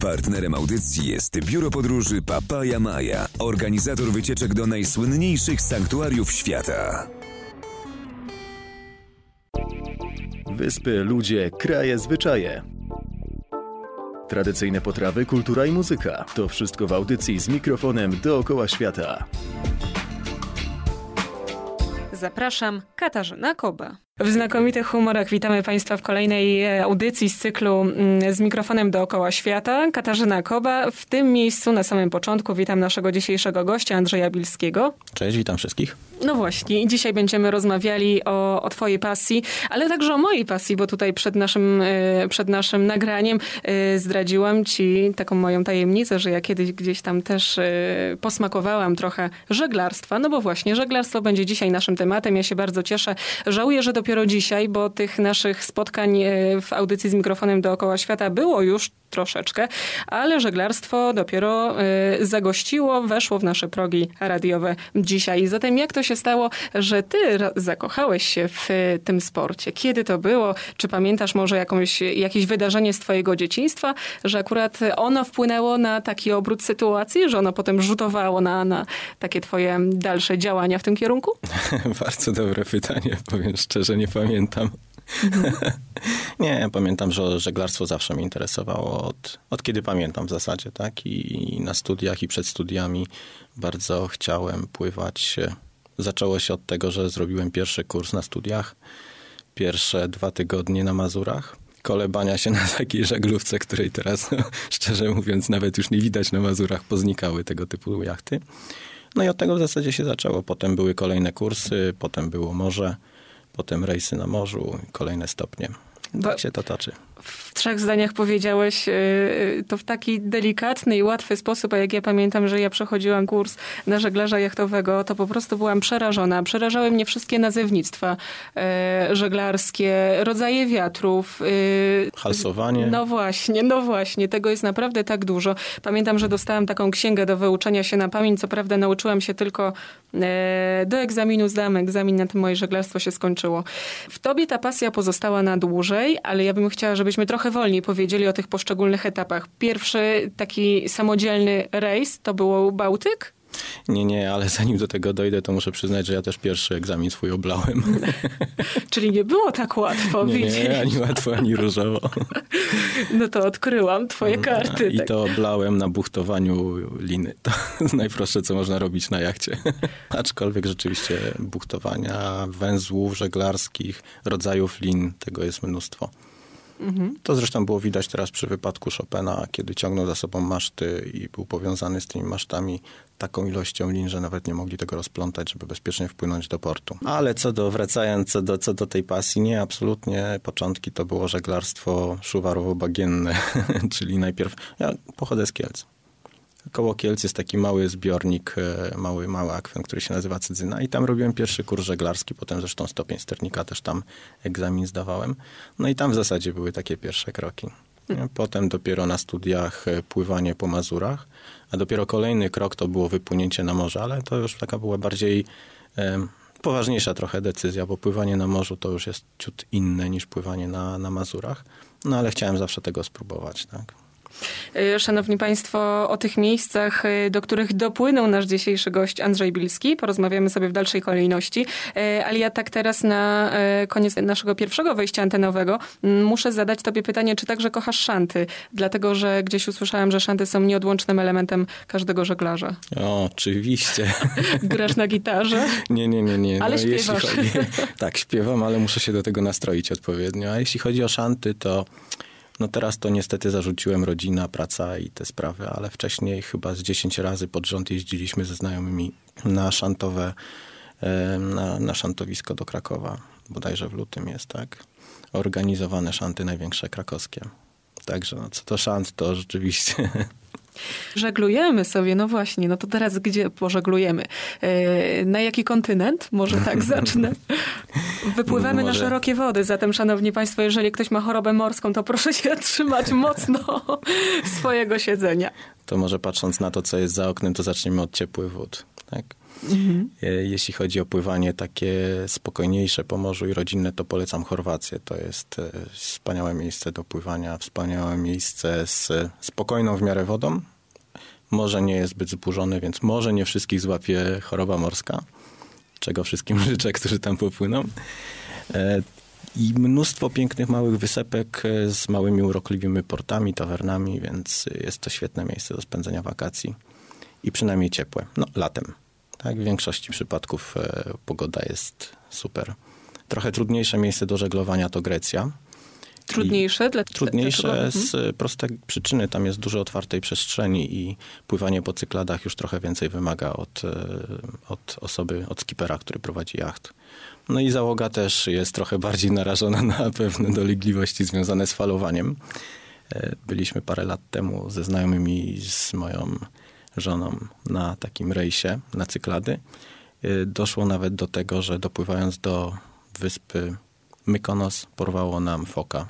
Partnerem audycji jest biuro podróży Papaja Maja, organizator wycieczek do najsłynniejszych sanktuariów świata. Wyspy, ludzie, kraje, zwyczaje. Tradycyjne potrawy, kultura i muzyka. To wszystko w audycji z mikrofonem dookoła świata. Zapraszam, Katarzyna Koba. W znakomitych humorach witamy Państwa w kolejnej e, audycji z cyklu mm, z mikrofonem dookoła świata. Katarzyna Koba. W tym miejscu na samym początku witam naszego dzisiejszego gościa Andrzeja Bilskiego. Cześć, witam wszystkich. No właśnie, dzisiaj będziemy rozmawiali o, o Twojej pasji, ale także o mojej pasji, bo tutaj przed naszym, e, przed naszym nagraniem e, zdradziłam Ci taką moją tajemnicę, że ja kiedyś gdzieś tam też posmakowałam trochę żeglarstwa, no bo właśnie żeglarstwo będzie dzisiaj naszym tematem. Ja się bardzo cieszę. Żałuję, że dopiero dopiero dzisiaj, bo tych naszych spotkań e, w audycji z mikrofonem dookoła świata było już troszeczkę, ale żeglarstwo dopiero y, zagościło, weszło w nasze progi radiowe dzisiaj. Zatem jak to się stało, że ty zakochałeś się w y, tym sporcie? Kiedy to było? Czy pamiętasz może jakąś, jakieś wydarzenie z twojego dzieciństwa, że akurat ono wpłynęło na taki obrót sytuacji, że ono potem rzutowało na, na takie twoje dalsze działania w tym kierunku? Bardzo dobre pytanie, powiem szczerze, nie pamiętam. nie, pamiętam, że żeglarstwo zawsze mnie interesowało od, od kiedy pamiętam w zasadzie, tak? I na studiach i przed studiami bardzo chciałem pływać. Zaczęło się od tego, że zrobiłem pierwszy kurs na studiach, pierwsze dwa tygodnie na Mazurach kolebania się na takiej żaglówce, której teraz, no, szczerze mówiąc, nawet już nie widać na Mazurach, poznikały tego typu jachty. No i od tego w zasadzie się zaczęło. Potem były kolejne kursy, potem było morze potem rejsy na morzu, kolejne stopnie. Tak się to toczy. W trzech zdaniach powiedziałeś y, to w taki delikatny i łatwy sposób, a jak ja pamiętam, że ja przechodziłam kurs na żeglarza jachtowego, to po prostu byłam przerażona. Przerażały mnie wszystkie nazewnictwa y, żeglarskie, rodzaje wiatrów. Y, Halsowanie. No właśnie, no właśnie. Tego jest naprawdę tak dużo. Pamiętam, że dostałam taką księgę do wyuczenia się na pamięć. Co prawda nauczyłam się tylko do egzaminu, zdałam egzamin, na tym moje żeglarstwo się skończyło. W tobie ta pasja pozostała na dłużej ale ja bym chciała, żebyśmy trochę wolniej powiedzieli o tych poszczególnych etapach. Pierwszy taki samodzielny rejs to było Bałtyk? Nie, nie, ale zanim do tego dojdę, to muszę przyznać, że ja też pierwszy egzamin swój oblałem. Czyli nie było tak łatwo, nie, nie, ani łatwo, ani różowo. No to odkryłam twoje mm, karty. I tak. to oblałem na buchtowaniu liny. To najprostsze, co można robić na jachcie. Aczkolwiek rzeczywiście buchtowania, węzłów żeglarskich, rodzajów lin, tego jest mnóstwo. Mhm. To zresztą było widać teraz przy wypadku Chopina, kiedy ciągnął za sobą maszty i był powiązany z tymi masztami taką ilością lin, że nawet nie mogli tego rozplątać, żeby bezpiecznie wpłynąć do portu. Ale co do, wracając co do, co do tej pasji, nie, absolutnie. Początki to było żeglarstwo szuwarowo-bagienne, czyli najpierw, ja pochodzę z Kielc. Koło Kielc jest taki mały zbiornik, e, mały, mały akwen, który się nazywa Cydzyna i tam robiłem pierwszy kurs żeglarski, potem zresztą stopień sternika też tam egzamin zdawałem. No i tam w zasadzie były takie pierwsze kroki. Potem dopiero na studiach e, pływanie po Mazurach, a dopiero kolejny krok to było wypłynięcie na morze, ale to już taka była bardziej e, poważniejsza trochę decyzja, bo pływanie na morzu to już jest ciut inne niż pływanie na, na Mazurach. No ale chciałem zawsze tego spróbować, tak. Y, szanowni Państwo, o tych miejscach, y, do których dopłynął nasz dzisiejszy gość Andrzej Bilski. Porozmawiamy sobie w dalszej kolejności. Y, ale ja tak teraz na koniec naszego pierwszego wejścia antenowego mm, muszę zadać Tobie pytanie, czy także kochasz szanty? Dlatego, że gdzieś usłyszałam, że szanty są nieodłącznym elementem każdego żeglarza. O, oczywiście. Grasz na gitarze? Nie, nie, nie. nie. Ale no, śpiewasz. Chodzi, tak, śpiewam, ale muszę się do tego nastroić odpowiednio. A jeśli chodzi o szanty, to no teraz to niestety zarzuciłem rodzina, praca i te sprawy, ale wcześniej chyba z 10 razy pod rząd jeździliśmy ze znajomymi na szantowe, na, na szantowisko do Krakowa. Bodajże w lutym jest, tak? Organizowane szanty największe krakowskie. Także no, co to szant, to rzeczywiście Żeglujemy sobie, no właśnie, no to teraz gdzie pożeglujemy? E, na jaki kontynent? Może tak zacznę. Wypływamy Może... na szerokie wody, zatem szanowni państwo, jeżeli ktoś ma chorobę morską, to proszę się trzymać mocno swojego siedzenia. To może patrząc na to, co jest za oknem, to zaczniemy od ciepłych wód, tak? Mhm. E, Jeśli chodzi o pływanie takie spokojniejsze po morzu i rodzinne, to polecam Chorwację. To jest e, wspaniałe miejsce do pływania, wspaniałe miejsce z spokojną w miarę wodą. Morze nie jest zbyt zburzone, więc może nie wszystkich złapie choroba morska, czego wszystkim życzę, którzy tam popłyną. E, I mnóstwo pięknych małych wysepek e, z małymi urokliwymi portami, tawernami, więc jest to świetne miejsce do spędzenia wakacji i przynajmniej ciepłe. No, latem. Tak, w większości przypadków e, pogoda jest super. Trochę trudniejsze miejsce do żeglowania to Grecja. Trudniejsze? Dla, Trudniejsze dlaczego? z prostej przyczyny. Tam jest dużo otwartej przestrzeni i pływanie po cykladach już trochę więcej wymaga od, e, od osoby, od skipera, który prowadzi jacht. No i załoga też jest trochę bardziej narażona na pewne dolegliwości związane z falowaniem. E, Byliśmy parę lat temu ze znajomymi z moją żoną na takim rejsie na cyklady. E, Doszło nawet do tego, że dopływając do wyspy Mykonos porwało nam foka.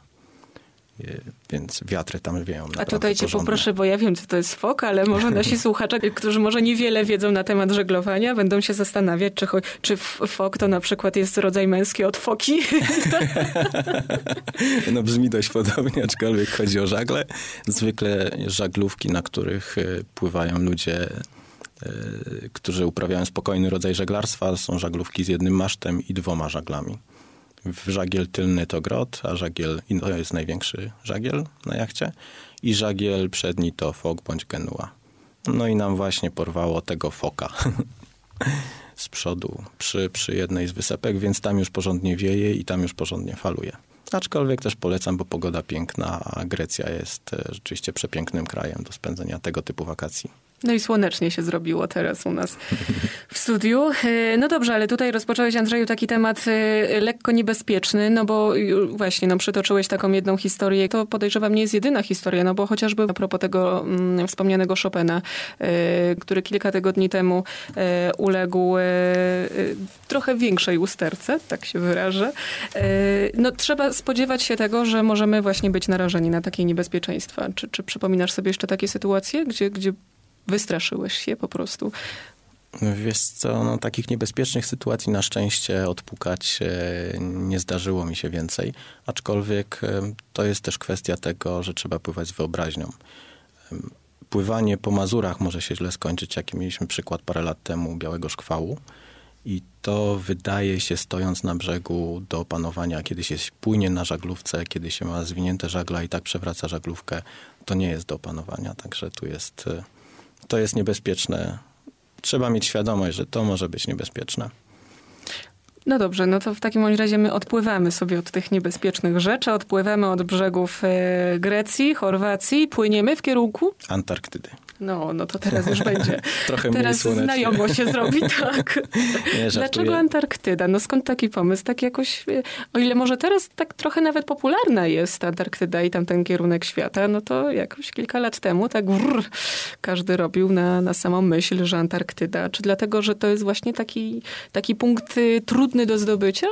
E, Więc wiatry tam wieją A tutaj cię porządne. poproszę, bo ja wiem, co to jest fok, ale może nasi słuchacze, którzy może niewiele wiedzą na temat żeglowania, będą się zastanawiać, czy, czy fok to na przykład jest rodzaj męski od foki. No brzmi dość podobnie, aczkolwiek chodzi o żagle. Zwykle żaglówki, na których e, pływają ludzie, e, którzy uprawiają spokojny rodzaj żeglarstwa, są żaglówki z jednym masztem i dwoma żaglami. Żagiel tylny to grot, a żagiel, to jest największy żagiel na jachcie, i żagiel przedni to fok bądź genua. No i nam właśnie porwało tego foka z przodu przy, przy jednej z wysepek, więc tam już porządnie wieje i tam już porządnie faluje. Aczkolwiek też polecam, bo pogoda piękna, a Grecja jest e, rzeczywiście przepięknym krajem do spędzenia tego typu wakacji. No i słonecznie się zrobiło teraz u nas w studiu. E, No dobrze, ale tutaj rozpocząłeś, Andrzeju, taki temat e, lekko niebezpieczny, no bo właśnie, no przytoczyłeś taką jedną historię. To podejrzewam nie jest jedyna historia, no bo chociażby a propos tego mm, wspomnianego Chopina, e, który kilka tygodni temu e, uległ e, trochę większej usterce, tak się wyrażę. No trzeba spodziewać się tego, że możemy właśnie być narażeni na takie niebezpieczeństwa. Czy, czy przypominasz sobie jeszcze takie sytuacje, gdzie, gdzie wystraszyłeś się po prostu. Wiesz co, no, takich niebezpiecznych sytuacji na szczęście odpukać e, nie zdarzyło mi się więcej, aczkolwiek e, to jest też kwestia tego, że trzeba pływać z wyobraźnią. Pływanie po Mazurach może się źle skończyć, jaki mieliśmy przykład parę lat temu Białego Szkwału. I to wydaje się, stojąc na brzegu do opanowania, kiedy się płynie na żaglówce, kiedy się ma zwinięte żagla i tak przewraca żaglówkę, to nie jest do opanowania. Także tu jest, e, to jest niebezpieczne. Trzeba mieć świadomość, że to może być niebezpieczne. No dobrze, no to w takim razie my odpływamy sobie od tych niebezpiecznych rzeczy, odpływamy od brzegów e, Grecji, Chorwacji, płyniemy w kierunku? Antarktydy. No, no to teraz już będzie. Trochę mniej teraz słonecznie. znajomo się zrobi, tak. Nie. Dlaczego Antarktyda? No skąd taki pomysł? Tak jakoś, e, o ile może teraz tak trochę nawet popularna jest Antarktyda i tamten kierunek świata, no to jakoś kilka lat temu tak brrr, każdy robił na, na samą myśl, że Antarktyda. Czy dlatego, że to jest właśnie taki, taki punkt y, trudny do zdobycia?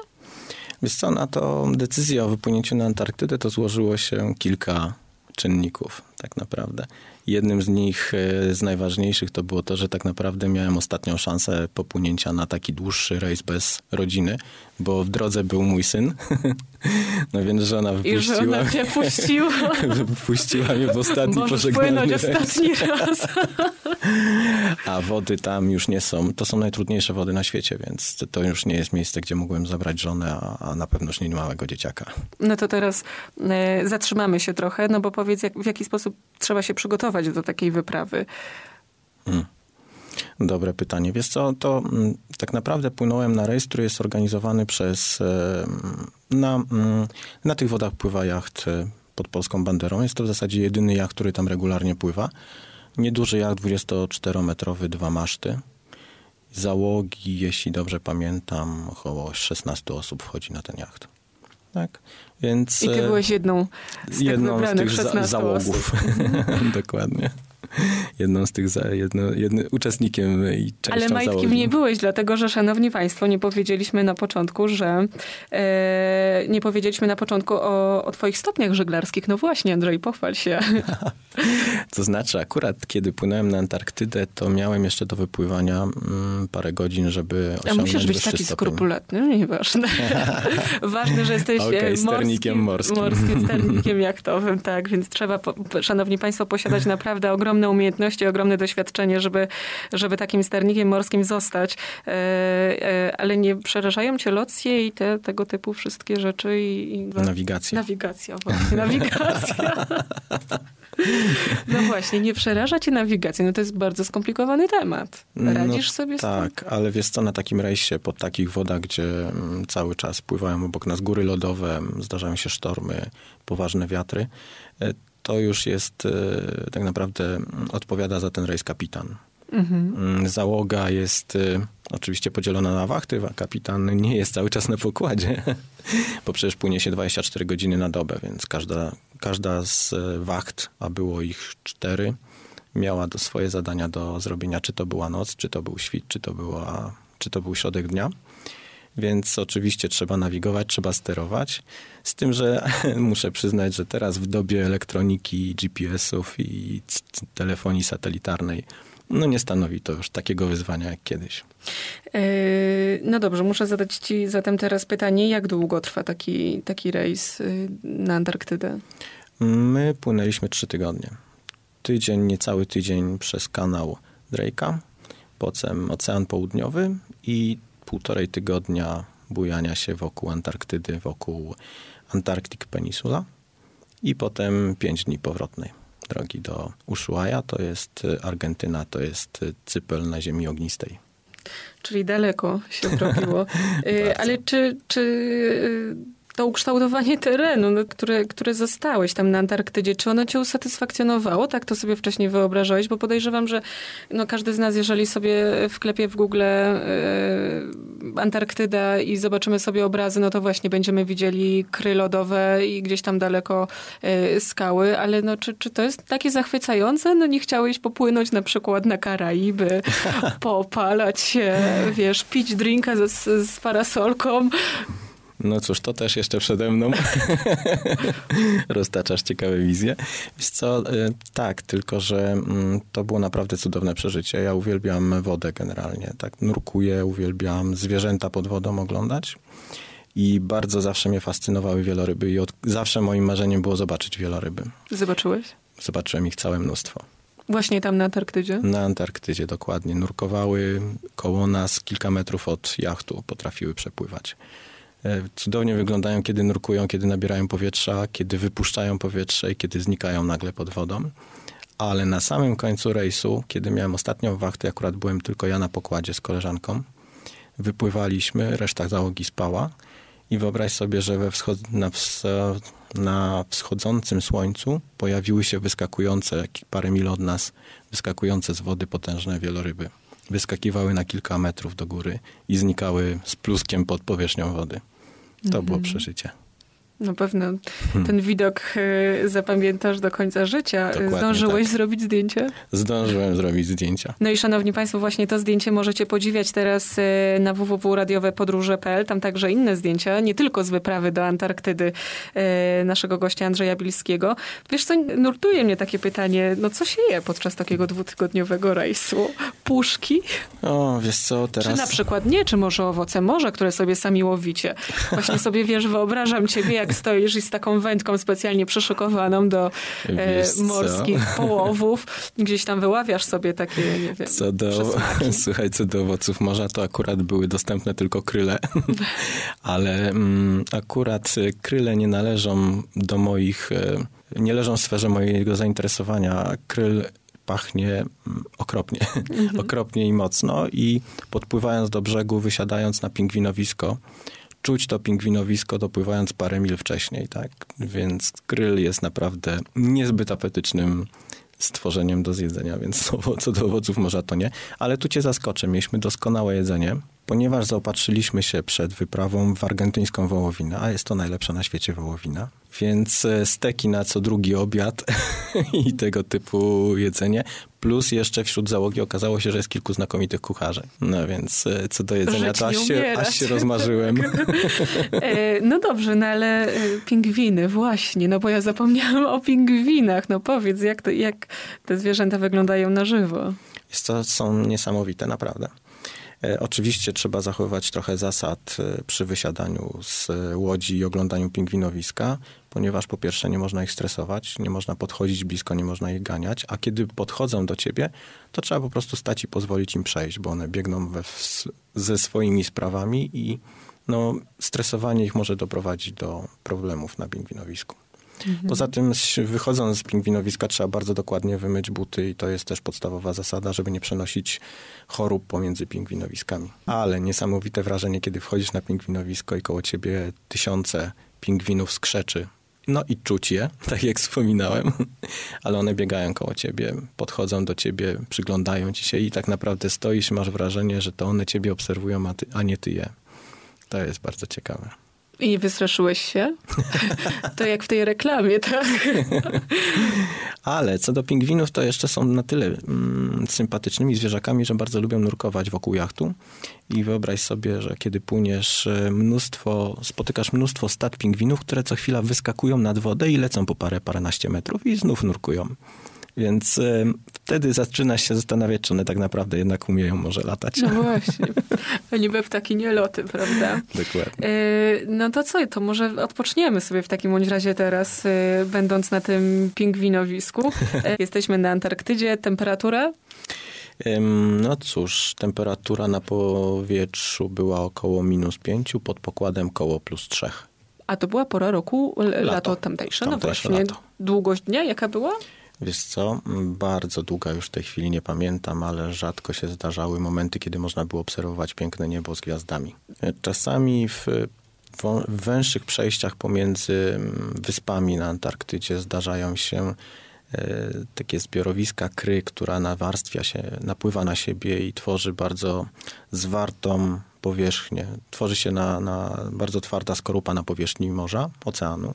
Wiesz co, na to decyzję o wypłynięciu na Antarktydę to złożyło się kilka czynników tak naprawdę. Jednym z nich, e, z najważniejszych, to było to, że tak naprawdę miałem ostatnią szansę popłynięcia na taki dłuższy rejs bez rodziny, bo w drodze był mój syn. No więc żona I wypuściła, ona cię puściła. wypuściła mnie w ostatni rejs. ostatni raz. A wody tam już nie są. To są najtrudniejsze wody na świecie, więc to już nie jest miejsce, gdzie mógłbym zabrać żonę, a, na pewno już nie małego dzieciaka. No to teraz e, zatrzymamy się trochę, no bo powiedz, jak, w jaki sposób trzeba się przygotować do takiej wyprawy. Dobre pytanie. Wiesz co, to mm, tak naprawdę płynąłem na rejs, który jest organizowany przez... Na, mm, na tych wodach pływa jacht e, pod polską banderą. Jest to w zasadzie jedyny jacht, który tam regularnie pływa. Nieduży jacht, 24-metrowy, dwa maszty. Załogi, jeśli dobrze pamiętam, około 16 osób wchodzi na ten jacht. Tak, więc... I ty e, byłeś jedną z tych jedną z wybranych tych za- 16 załogów. osób. Dokładnie. jedną z tych, za, jedno, jedno, uczestnikiem i częścią Ale majtkiem załogi. nie byłeś, dlatego że, szanowni państwo, nie powiedzieliśmy na początku, że e, nie powiedzieliśmy na początku o, o twoich stopniach żeglarskich. No właśnie, Andrzej, pochwal się. To znaczy, akurat kiedy płynąłem na Antarktydę, to miałem jeszcze do wypływania mm, parę godzin, żeby A osiągnąć musisz być taki stopień. skrupulatny, no nieważne. Ważne, że jesteś e, Okej, morskim, sternikiem morskim. morskim sternikiem jachtowym, tak, więc trzeba, po- szanowni państwo, posiadać naprawdę ogromne umiejętności, ogromne doświadczenie, żeby, żeby takim sternikiem morskim zostać. E, e, ale nie przerażają cię locje i te, tego typu wszystkie rzeczy i... i Nawigacja. Nawigacja, właśnie, nawigacja. No właśnie, nie przeraża cię nawigacja, no to jest bardzo skomplikowany temat. Radzisz no, sobie z tym? Tak, ale wiesz co, na takim rejsie, po takich wodach, gdzie mm, cały czas pływają obok nas góry lodowe, zdarzają się sztormy, poważne wiatry, e, to już jest, e, tak naprawdę mm, odpowiada za ten rejs kapitan. Mm, Załoga jest y, oczywiście podzielona na wachty, a kapitan nie jest cały czas na pokładzie, bo przecież płynie się 24 godziny na dobę, więc każda, każda z e, wacht, a było ich cztery, miała do swoje zadania do zrobienia, czy to była noc, czy to był świt, czy to, była, czy to był środek dnia. Więc oczywiście trzeba nawigować, trzeba sterować. Z tym, że muszę przyznać, że teraz w dobie elektroniki, GPS-ów i telefonii satelitarnej, no nie stanowi to już takiego wyzwania jak kiedyś. Yy, No dobrze, muszę zadać ci zatem teraz pytanie, jak długo trwa taki, taki rejs yy, na Antarktydę? My płynęliśmy trzy tygodnie. Tydzień, niecały tydzień przez kanał Drake'a, potem Ocean Południowy i półtorej tygodnia bujania się wokół Antarktydy, wokół Antarctic Peninsula i potem pięć dni powrotnej drogi do Ushuaia, to jest y, Argentyna, to jest y, Cypel na ziemi ognistej. Czyli daleko się zrobiło. Bardzo. Ale czy, czy to ukształtowanie terenu, no, które, które zostałeś tam na Antarktydzie, czy ono cię usatysfakcjonowało? Tak to sobie wcześniej wyobrażałeś? Bo podejrzewam, że no, każdy z nas, jeżeli sobie wklepie w Google yy, Antarktyda i zobaczymy sobie obrazy, no to właśnie będziemy widzieli kry lodowe i gdzieś tam daleko yy, skały, ale no, czy, czy to jest takie zachwycające? No nie chciałeś popłynąć na przykład na Karaiby, popalać się, wiesz, pić drinka z, z parasolką, No cóż, to też jeszcze przede mną. Roztaczasz ciekawe wizje. Wiesz co, y, tak, tylko że mm, to było naprawdę cudowne przeżycie. Ja uwielbiam wodę generalnie, tak, nurkuję, uwielbiam zwierzęta pod wodą oglądać. I bardzo zawsze mnie fascynowały wieloryby i od, zawsze moim marzeniem było zobaczyć wieloryby. Zobaczyłeś? Zobaczyłem ich całe mnóstwo. Właśnie tam na Antarktydzie? Na Antarktydzie dokładnie. Nurkowały koło nas, kilka metrów od jachtu potrafiły przepływać. E, Cudownie wyglądają, kiedy nurkują, kiedy nabierają powietrza, kiedy wypuszczają powietrze i kiedy znikają nagle pod wodą. Ale na samym końcu rejsu, kiedy miałem ostatnią wachtę, akurat byłem tylko ja na pokładzie z koleżanką, wypływaliśmy, reszta załogi spała i wyobraź sobie, że we wschod- na, na wschodzącym słońcu pojawiły się wyskakujące, parę mil od nas, wyskakujące z wody potężne wieloryby. Wyskakiwały na kilka metrów do góry i znikały z pluskiem pod powierzchnią wody. To było przeżycie. Na pewno ten widok y, zapamiętasz do końca życia. Dokładnie Zdążyłeś tak. zrobić zdjęcie? Zdążyłem zrobić zdjęcia. No i szanowni państwo, właśnie to zdjęcie możecie podziwiać teraz y, na www.radiowepodróże.pl. Tam także inne zdjęcia, nie tylko z wyprawy do Antarktydy y, naszego gościa Andrzeja Bilskiego. Wiesz co, nurtuje mnie takie pytanie, no co się je podczas takiego dwutygodniowego rejsu? Puszki? O, wiesz co, teraz... Czy na przykład nie, czy może owoce morza, które sobie sami łowicie. Właśnie sobie, wiesz, wyobrażam ciebie, jak stoisz i z taką wędką specjalnie przyszykowaną do e, Wiesz co? morskich połowów. Gdzieś tam wyławiasz sobie takie, nie wiem, Co do, przysmaki. słuchaj, co do owoców morza, to akurat były dostępne tylko kryle, ale mm, akurat y, kryle nie należą do moich, y, nie leżą w sferze mojego zainteresowania. Kryl pachnie mm, okropnie, okropnie i mocno i podpływając do brzegu, wysiadając na pingwinowisko, czuć to pingwinowisko dopływając parę mil wcześniej, tak? Więc kryl jest naprawdę niezbyt apetycznym stworzeniem do zjedzenia, więc co do owoców morza to nie. Ale tu cię zaskoczę, mieliśmy doskonałe jedzenie. Ponieważ zaopatrzyliśmy się przed wyprawą w argentyńską wołowinę, a jest to najlepsza na świecie wołowina, więc e, steki na co drugi obiad i tego typu jedzenie, plus jeszcze wśród załogi okazało się, że jest kilku znakomitych kucharzy. No więc e, co do jedzenia, Żyć to aż się, aż się rozmarzyłem. E, No dobrze, no ale pingwiny, właśnie, no bo ja zapomniałam o pingwinach. No powiedz, jak, to, jak te zwierzęta wyglądają na żywo? Jest to, są niesamowite, naprawdę. E, Oczywiście trzeba zachowywać trochę zasad e, przy wysiadaniu z e, łodzi i oglądaniu pingwinowiska, ponieważ po pierwsze nie można ich stresować, nie można podchodzić blisko, nie można ich ganiać, a kiedy podchodzą do ciebie, to trzeba po prostu stać i pozwolić im przejść, bo one biegną we, ze swoimi sprawami i no, stresowanie ich może doprowadzić do problemów na pingwinowisku. Poza tym, wychodząc z pingwinowiska, trzeba bardzo dokładnie wymyć buty i to jest też podstawowa zasada, żeby nie przenosić chorób pomiędzy pingwinowiskami. Ale niesamowite wrażenie, kiedy wchodzisz na pingwinowisko i koło ciebie tysiące pingwinów skrzeczy. No i czuć je, tak jak wspominałem, ale one biegają koło ciebie, podchodzą do ciebie, przyglądają ci się i tak naprawdę stoisz masz wrażenie, że to one ciebie obserwują, a, ty, a nie ty je. To jest bardzo ciekawe. I wystraszyłeś się? To jak w tej reklamie, tak? Ale co do pingwinów, to jeszcze są na tyle mm, sympatycznymi zwierzakami, że bardzo lubią nurkować wokół jachtu. I wyobraź sobie, że kiedy płyniesz e, mnóstwo, spotykasz mnóstwo stad pingwinów, które co chwila wyskakują nad wodę i lecą po parę, paręnaście metrów i znów nurkują. Więc e, wtedy zaczynasz się zastanawiać, czy one tak naprawdę jednak umieją może latać. No właśnie. Niby ptaki nie loty, prawda? Dokładnie. E, No to co, to może odpoczniemy sobie w takim bądź razie teraz, e, będąc na tym pingwinowisku. E, Jesteśmy na Antarktydzie, temperatura? No cóż, temperatura na powietrzu była około minus pięciu, pod pokładem koło plus trzech. A to była pora roku, lato, Lato. tamtejsze. No Tamtejsze właśnie. lato. Długość dnia jaka była? Wiesz co, bardzo długa już w tej chwili nie pamiętam, ale rzadko się zdarzały momenty, kiedy można było obserwować piękne niebo z gwiazdami. Czasami w węższych przejściach pomiędzy mm, wyspami na Antarktydzie zdarzają się e, takie zbiorowiska kry, która nawarstwia się, napływa na siebie i tworzy bardzo zwartą powierzchnię. Tworzy się na, na bardzo twarda skorupa na powierzchni morza, oceanu.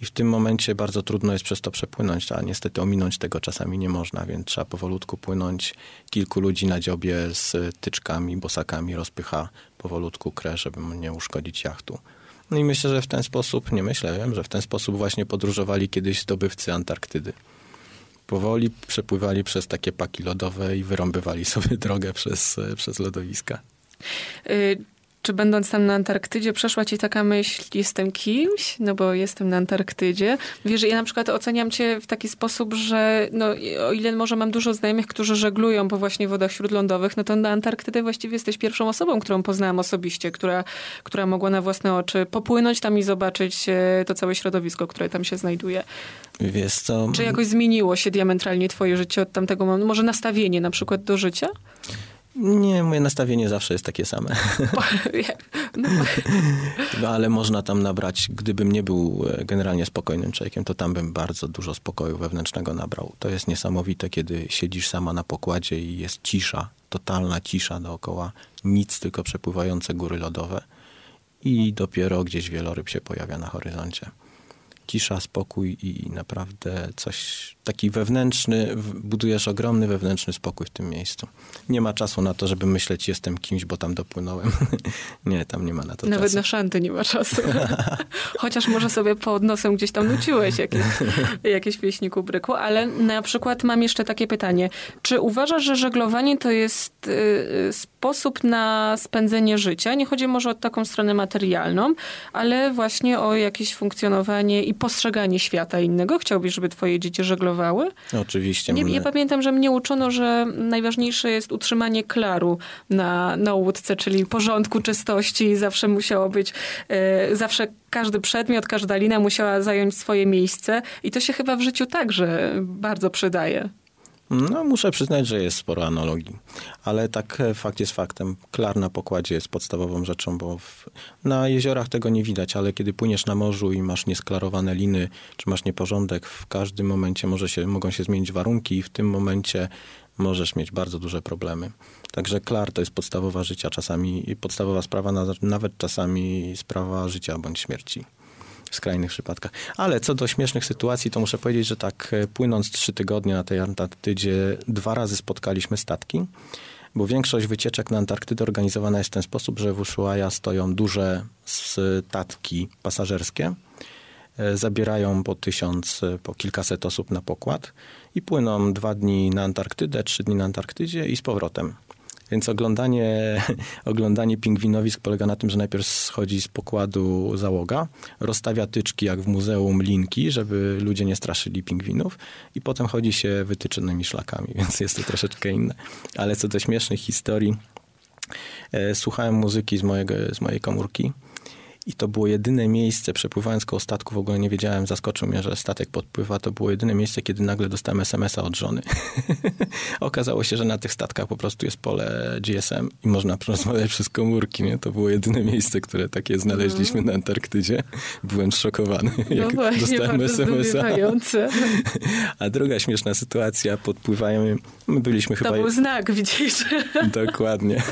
I w tym momencie bardzo trudno jest przez to przepłynąć, a niestety ominąć tego czasami nie można, więc trzeba powolutku płynąć. Kilku ludzi na dziobie z tyczkami, bosakami rozpycha powolutku krę, żeby nie uszkodzić jachtu. No i myślę, że w ten sposób, nie myślę, wiem, że w ten sposób właśnie podróżowali kiedyś zdobywcy Antarktydy. Powoli przepływali przez takie paki lodowe i wyrąbywali sobie drogę przez, przez lodowiska. Y, Czy będąc tam na Antarktydzie przeszła ci taka myśl, jestem kimś? No bo jestem na Antarktydzie. Wiesz, ja na przykład oceniam cię w taki sposób, że no, o ile może mam dużo znajomych, którzy żeglują po właśnie wodach śródlądowych, no to na Antarktydę właściwie jesteś pierwszą osobą, którą poznałam osobiście, która, która mogła na własne oczy popłynąć tam i zobaczyć e, to całe środowisko, które tam się znajduje. Wiesz co? Czy jakoś zmieniło się diametralnie twoje życie od tamtego momentu? Może nastawienie na przykład do życia? Nie, moje nastawienie zawsze jest takie same. No, No, ale można tam nabrać, gdybym nie był e, generalnie spokojnym człowiekiem, to tam bym bardzo dużo spokoju wewnętrznego nabrał. To jest niesamowite, kiedy siedzisz sama na pokładzie i jest cisza, totalna cisza dookoła, nic, tylko przepływające góry lodowe i dopiero gdzieś wieloryb się pojawia na horyzoncie. Cisza, spokój i naprawdę coś, taki wewnętrzny, budujesz ogromny wewnętrzny spokój w tym miejscu. Nie ma czasu na to, żeby myśleć, jestem kimś, bo tam dopłynąłem. nie, tam nie ma na to Nawet czasu. na szanty nie ma czasu. Chociaż może sobie pod nosem gdzieś tam nuciłeś jakieś, jakieś pieśni kubryku, ale na przykład mam jeszcze takie pytanie. Czy uważasz, że żeglowanie to jest y, y, sposób na spędzenie życia? Nie chodzi może o taką stronę materialną, ale właśnie o jakieś funkcjonowanie i postrzeganie świata innego. Chciałbyś, żeby twoje dzieci żeglowały? Oczywiście. Nie, ja pamiętam, że mnie uczono, że najważniejsze jest utrzymanie klaru na, na łódce, czyli porządku, czystości. Zawsze musiało być, e, zawsze każdy przedmiot, każda lina musiała zająć swoje miejsce i to się chyba w życiu także bardzo przydaje. No, muszę przyznać, że jest sporo analogii. Ale tak e, fakt jest faktem. Klar na pokładzie jest podstawową rzeczą, bo w, na jeziorach tego nie widać, ale kiedy płyniesz na morzu i masz niesklarowane liny, czy masz nieporządek, w każdym momencie może się, mogą się zmienić warunki i w tym momencie możesz mieć bardzo duże problemy. Także klar to jest podstawowa życia czasami, podstawowa sprawa, nawet czasami sprawa życia bądź śmierci w skrajnych przypadkach. Ale co do śmiesznych sytuacji, to muszę powiedzieć, że tak e, płynąc trzy tygodnie na tej Antarktydzie, dwa razy spotkaliśmy statki, bo większość wycieczek na Antarktydę organizowana jest w ten sposób, że w Ushuaia stoją duże statki pasażerskie, e, zabierają po tysiąc, e, po kilkaset osób na pokład i płyną dwa dni na Antarktydę, trzy dni na Antarktydzie i z powrotem. Więc oglądanie, oglądanie pingwinowisk polega na tym, że najpierw schodzi z pokładu załoga, rozstawia tyczki jak w muzeum linki, żeby ludzie nie straszyli pingwinów i potem chodzi się wytyczonymi szlakami, więc jest to troszeczkę inne. Ale co do śmiesznych historii, e, słuchałem muzyki z, mojego, z mojej komórki i to było jedyne miejsce, przepływając koło statku, w ogóle nie wiedziałem, zaskoczył mnie, że statek podpływa. To było jedyne miejsce, kiedy nagle dostałem SMS-a od żony. Okazało się, że na tych statkach po prostu jest pole GSM i można porozmawiać przez komórki. Nie? To było jedyne miejsce, które takie znaleźliśmy na Antarktydzie. Byłem szokowany, no jak właśnie, dostałem SMS-a. A druga śmieszna sytuacja, podpływamy, my byliśmy to chyba... To był znak, widzisz? Dokładnie.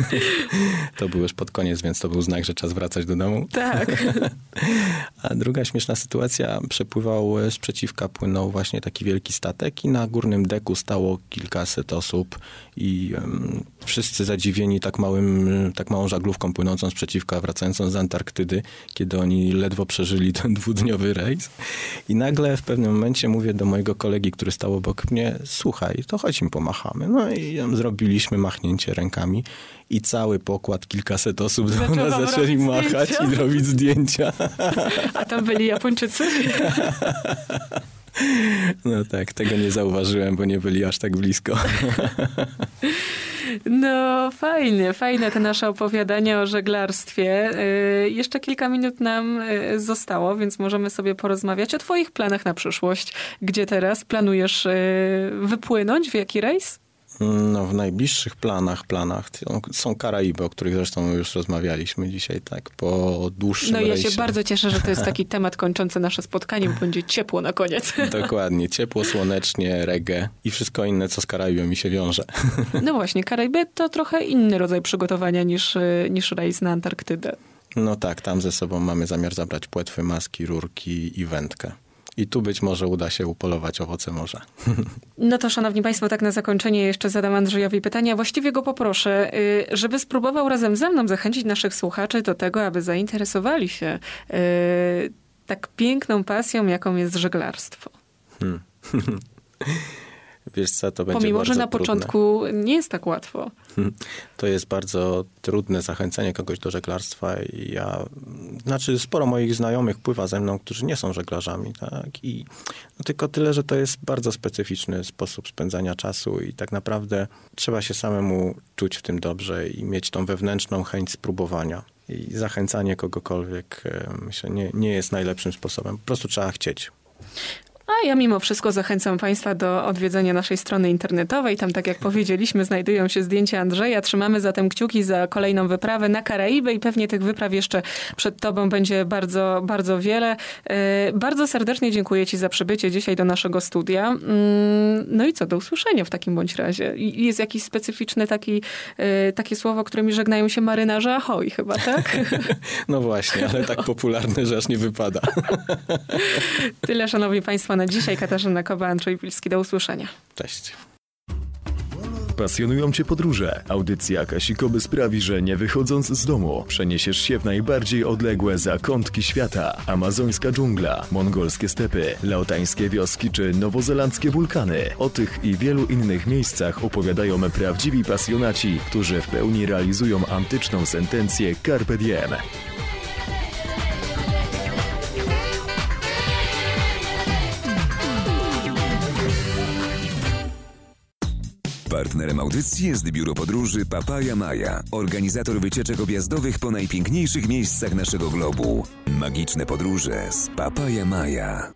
To był już pod koniec, więc to był znak, że czas wracać do domu. Tak. Tak. A druga śmieszna sytuacja, przepływał e, sprzeciwka, płynął właśnie taki wielki statek i na górnym deku stało kilkaset osób i um, wszyscy zadziwieni tak, małym, tak małą żaglówką płynącą sprzeciwka, wracającą z Antarktydy, kiedy oni ledwo przeżyli ten dwudniowy rejs. I nagle w pewnym momencie mówię do mojego kolegi, który stał obok mnie, słuchaj, to chodź im pomachamy. No i zrobiliśmy machnięcie rękami i cały pokład, kilkaset osób do nas zaczęli machać zdjęcia? i robić zdjęcia. A tam byli Japończycy? No tak, tego nie zauważyłem, bo nie byli aż tak blisko. No fajnie, fajne te nasze opowiadania o żeglarstwie. Y, jeszcze kilka minut nam y, zostało, więc możemy sobie porozmawiać o twoich planach na przyszłość. Gdzie teraz planujesz y, wypłynąć? W jaki rejs? No, w najbliższych planach, planach są Karaiby, o których zresztą już rozmawialiśmy dzisiaj, tak, po dłuższym No ja rejsie. się bardzo cieszę, że to jest taki temat kończący nasze spotkanie, bo będzie ciepło na koniec. Dokładnie, ciepło, słonecznie, reggae i wszystko inne, co z Karaibem mi się wiąże. No właśnie, Karaiby to trochę inny rodzaj przygotowania niż, niż rejs na Antarktydę. No tak, tam ze sobą mamy zamiar zabrać płetwy, maski, rurki i wędkę. I tu być może uda się upolować owoce morza. No to szanowni państwo, tak na zakończenie jeszcze zadam Andrzejowi pytania. Właściwie go poproszę, y, żeby spróbował razem ze mną zachęcić naszych słuchaczy do tego, aby zainteresowali się y, tak piękną pasją, jaką jest żeglarstwo. Hmm. Wiesz co, to będzie Pomimo, że na trudne. początku nie jest tak łatwo. To jest bardzo trudne zachęcenie kogoś do żeglarstwa ja, znaczy sporo moich znajomych pływa ze mną, którzy nie są żeglarzami, tak, i no tylko tyle, że to jest bardzo specyficzny sposób spędzania czasu i tak naprawdę trzeba się samemu czuć w tym dobrze i mieć tą wewnętrzną chęć spróbowania. I zachęcanie kogokolwiek, e, myślę, nie, nie jest najlepszym sposobem. Po prostu trzeba chcieć. A ja mimo wszystko zachęcam Państwa do odwiedzenia naszej strony internetowej. Tam, tak jak powiedzieliśmy, znajdują się zdjęcia Andrzeja. Trzymamy zatem kciuki za kolejną wyprawę na Karaiby i pewnie tych wypraw jeszcze przed Tobą będzie bardzo, bardzo wiele. E, bardzo serdecznie dziękuję Ci za przybycie dzisiaj do naszego studia. Mm, no i co, do usłyszenia w takim bądź razie. Jest jakiś specyficzny taki, e, takie słowo, którymi żegnają się marynarze ahoj chyba, tak? No właśnie, ale tak popularne, że aż nie wypada. Tyle, szanowni Państwo, na dzisiaj. Katarzyna Koba, Andrzej Wilski. Do usłyszenia. Cześć. Pasjonują Cię podróże. Audycja Kasikoby sprawi, że nie wychodząc z domu, przeniesiesz się w najbardziej odległe zakątki świata. Amazońska dżungla, mongolskie stepy, laotańskie wioski czy nowozelandzkie wulkany. O tych i wielu innych miejscach opowiadają prawdziwi pasjonaci, którzy w pełni realizują antyczną sentencję Carpe Diem. Partnerem audycji jest biuro podróży Papaja Maja, organizator wycieczek objazdowych po najpiękniejszych miejscach naszego globu. Magiczne podróże z Papaja Maja.